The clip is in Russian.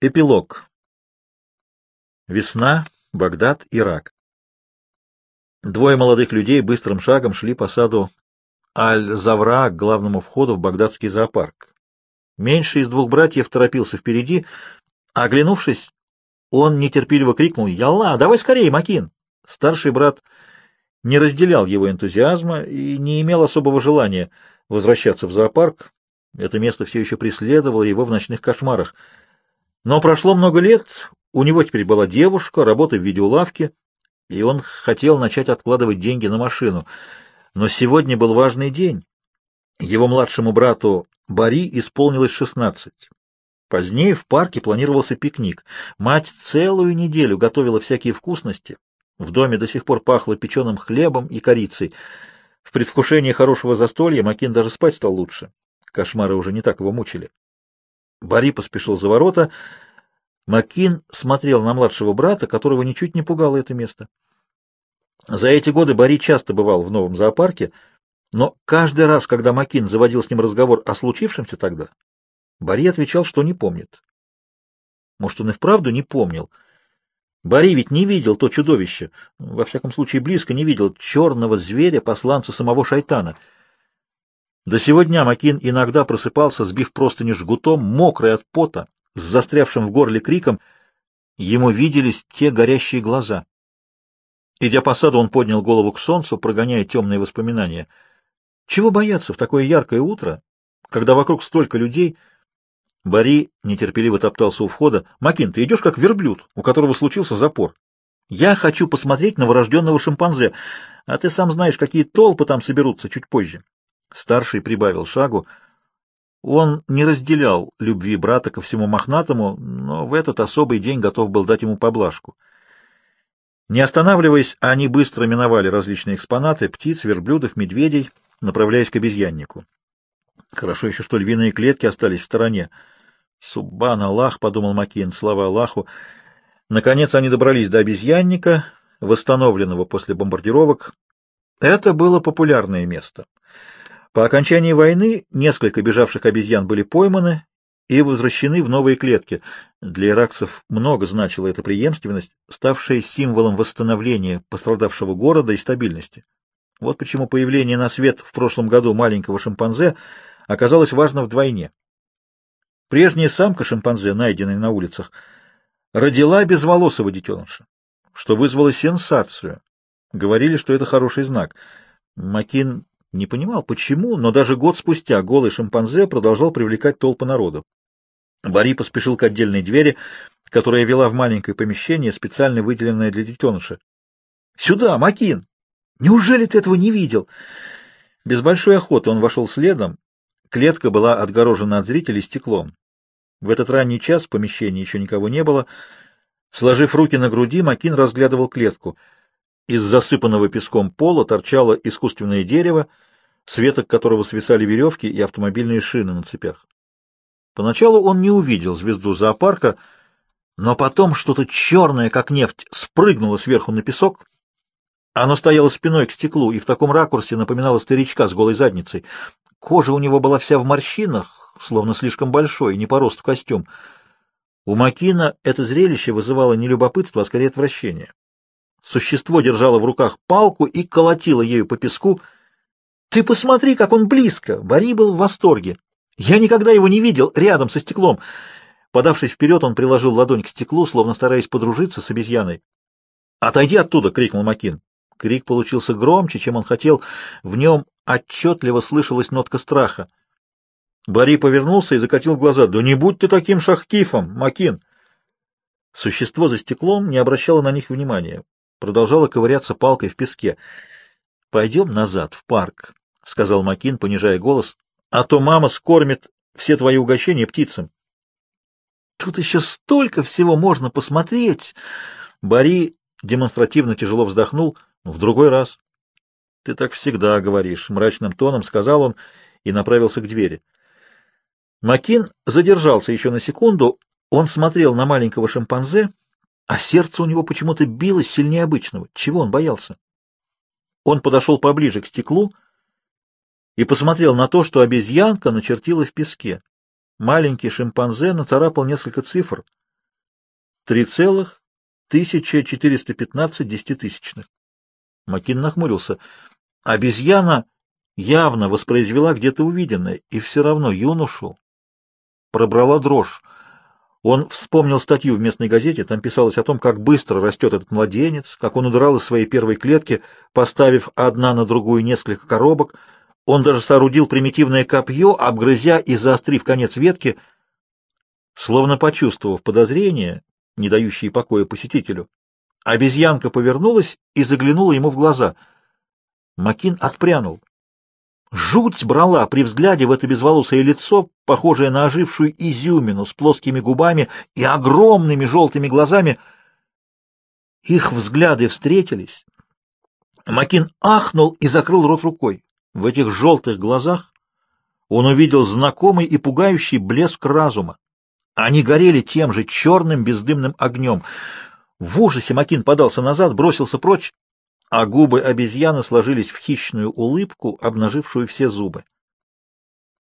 Эпилог. Весна, Багдад, Ирак. Двое молодых людей быстрым шагом шли по саду Аль-Завра к главному входу в багдадский зоопарк. Меньший из двух братьев торопился впереди. Оглянувшись, он нетерпеливо крикнул «Ялла, давай скорее, Макин!» Старший брат не разделял его энтузиазма и не имел особого желания возвращаться в зоопарк. Это место все еще преследовало его в ночных кошмарах — но прошло много лет, у него теперь была девушка, работа в видеолавке, и он хотел начать откладывать деньги на машину. Но сегодня был важный день. Его младшему брату Бари исполнилось шестнадцать. Позднее в парке планировался пикник. Мать целую неделю готовила всякие вкусности. В доме до сих пор пахло печеным хлебом и корицей. В предвкушении хорошего застолья Макин даже спать стал лучше. Кошмары уже не так его мучили. Бари поспешил за ворота. Макин смотрел на младшего брата, которого ничуть не пугало это место. За эти годы Бари часто бывал в новом зоопарке, но каждый раз, когда Макин заводил с ним разговор о случившемся тогда, Бари отвечал, что не помнит. Может, он и вправду не помнил. Бари ведь не видел то чудовище, во всяком случае близко не видел черного зверя, посланца самого шайтана — до сего дня Макин иногда просыпался, сбив простыни жгутом, мокрый от пота, с застрявшим в горле криком. Ему виделись те горящие глаза. Идя по саду, он поднял голову к солнцу, прогоняя темные воспоминания. Чего бояться в такое яркое утро, когда вокруг столько людей? Бари нетерпеливо топтался у входа. «Макин, ты идешь как верблюд, у которого случился запор. Я хочу посмотреть новорожденного шимпанзе, а ты сам знаешь, какие толпы там соберутся чуть позже. Старший прибавил шагу. Он не разделял любви брата ко всему мохнатому, но в этот особый день готов был дать ему поблажку. Не останавливаясь, они быстро миновали различные экспонаты — птиц, верблюдов, медведей, направляясь к обезьяннику. Хорошо еще, что львиные клетки остались в стороне. «Суббан Аллах», — подумал Макин, — слава Аллаху. Наконец они добрались до обезьянника, восстановленного после бомбардировок. Это было популярное место. По окончании войны несколько бежавших обезьян были пойманы и возвращены в новые клетки. Для иракцев много значила эта преемственность, ставшая символом восстановления пострадавшего города и стабильности. Вот почему появление на свет в прошлом году маленького шимпанзе оказалось важно вдвойне. Прежняя самка шимпанзе, найденная на улицах, родила безволосого детеныша, что вызвало сенсацию. Говорили, что это хороший знак. Макин не понимал, почему, но даже год спустя голый шимпанзе продолжал привлекать толпы народу. Бари поспешил к отдельной двери, которая вела в маленькое помещение, специально выделенное для детеныша. «Сюда, Макин! Неужели ты этого не видел?» Без большой охоты он вошел следом. Клетка была отгорожена от зрителей стеклом. В этот ранний час в помещении еще никого не было. Сложив руки на груди, Макин разглядывал клетку — из засыпанного песком пола торчало искусственное дерево, с веток которого свисали веревки и автомобильные шины на цепях. Поначалу он не увидел звезду зоопарка, но потом что-то черное, как нефть, спрыгнуло сверху на песок. Оно стояло спиной к стеклу и в таком ракурсе напоминало старичка с голой задницей. Кожа у него была вся в морщинах, словно слишком большой, не по росту костюм. У Макина это зрелище вызывало не любопытство, а скорее отвращение. Существо держало в руках палку и колотило ею по песку. «Ты посмотри, как он близко!» Бари был в восторге. «Я никогда его не видел рядом со стеклом!» Подавшись вперед, он приложил ладонь к стеклу, словно стараясь подружиться с обезьяной. «Отойди оттуда!» — крикнул Макин. Крик получился громче, чем он хотел. В нем отчетливо слышалась нотка страха. Бари повернулся и закатил глаза. «Да не будь ты таким шахкифом, Макин!» Существо за стеклом не обращало на них внимания продолжала ковыряться палкой в песке. — Пойдем назад, в парк, — сказал Макин, понижая голос, — а то мама скормит все твои угощения птицам. — Тут еще столько всего можно посмотреть! Бари демонстративно тяжело вздохнул. — В другой раз. — Ты так всегда говоришь, — мрачным тоном сказал он и направился к двери. Макин задержался еще на секунду. Он смотрел на маленького шимпанзе, а сердце у него почему-то билось сильнее обычного. Чего он боялся? Он подошел поближе к стеклу и посмотрел на то, что обезьянка начертила в песке. Маленький шимпанзе нацарапал несколько цифр. 3,1415 десятитысячных. Макин нахмурился. Обезьяна явно воспроизвела где-то увиденное, и все равно юношу пробрала дрожь. Он вспомнил статью в местной газете, там писалось о том, как быстро растет этот младенец, как он удрал из своей первой клетки, поставив одна на другую несколько коробок. Он даже соорудил примитивное копье, обгрызя и заострив конец ветки, словно почувствовав подозрение, не дающее покоя посетителю. Обезьянка повернулась и заглянула ему в глаза. Макин отпрянул. Жуть брала при взгляде в это безволосое лицо, похожее на ожившую изюмину с плоскими губами и огромными желтыми глазами. Их взгляды встретились. Макин ахнул и закрыл рот рукой. В этих желтых глазах он увидел знакомый и пугающий блеск разума. Они горели тем же черным бездымным огнем. В ужасе Макин подался назад, бросился прочь, а губы обезьяны сложились в хищную улыбку, обнажившую все зубы.